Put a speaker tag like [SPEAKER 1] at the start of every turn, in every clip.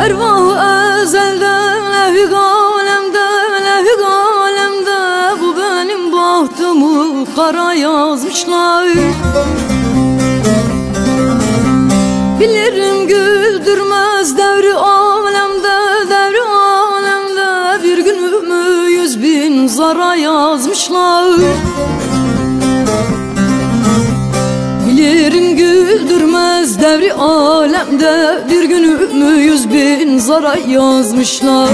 [SPEAKER 1] Ervah ezelde levi kalemde levi kalemde Bu benim bahtımı kara yazmışlar. Bilirim güldürmez devri alemde devri alemde Bir günümü yüz bin zara yazmışlar. Bilirim güldürmez devri alemde Bir günümü yüz bin zara yazmışlar.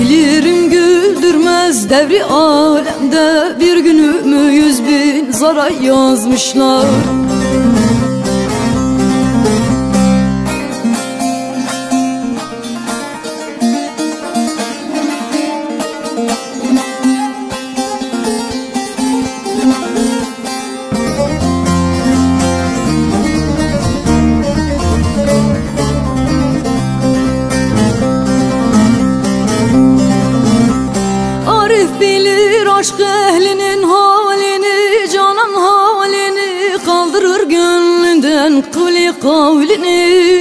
[SPEAKER 1] Bilirim güldürmez devri alemde Bir günümü yüz bin zara yazmışlar Arif bilir aşk ehlinin halini Canan halini kaldırır gönlünden kuli kavlini.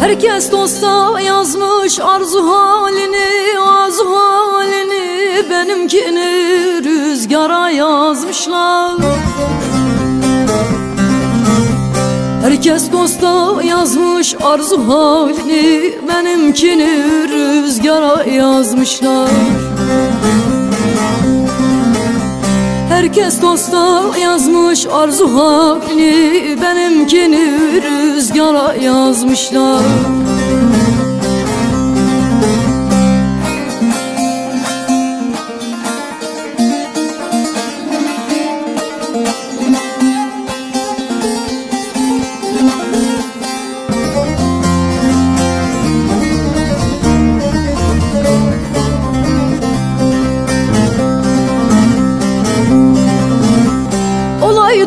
[SPEAKER 1] Herkes dosta yazmış arzu halini Arzu halini benimkini rüzgara yazmışlar Herkes dosta yazmış arzu halini Benimkini rüzgara yazmışlar. Herkes dosta yazmış arzu halini Benimkini rüzgara yazmışlar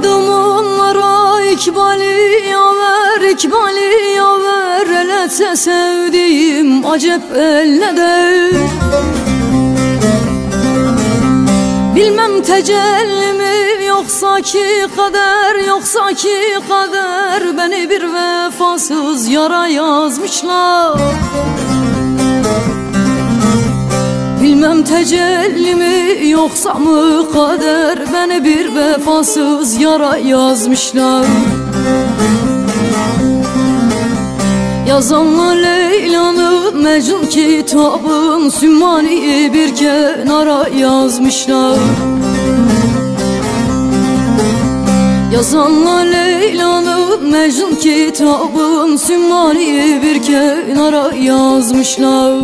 [SPEAKER 1] Olaydım onlara ikbali yaver ikbali yaver. Eletse sevdiğim acep elle de. Bilmem tecelli mi yoksa ki kader Yoksa ki kader. Beni bir vefasız yara yazmışlar Bilmem tecelli mi yoksa mı kader? Beni bir vefasız yara yazmışlar. Yazanlar Leyla'nın Mecnun kitabın Sümmani'yi bir kenara yazmışlar. Yazanlar Leyla'nın Mecnun kitabın Sümmani'yi bir kenara yazmışlar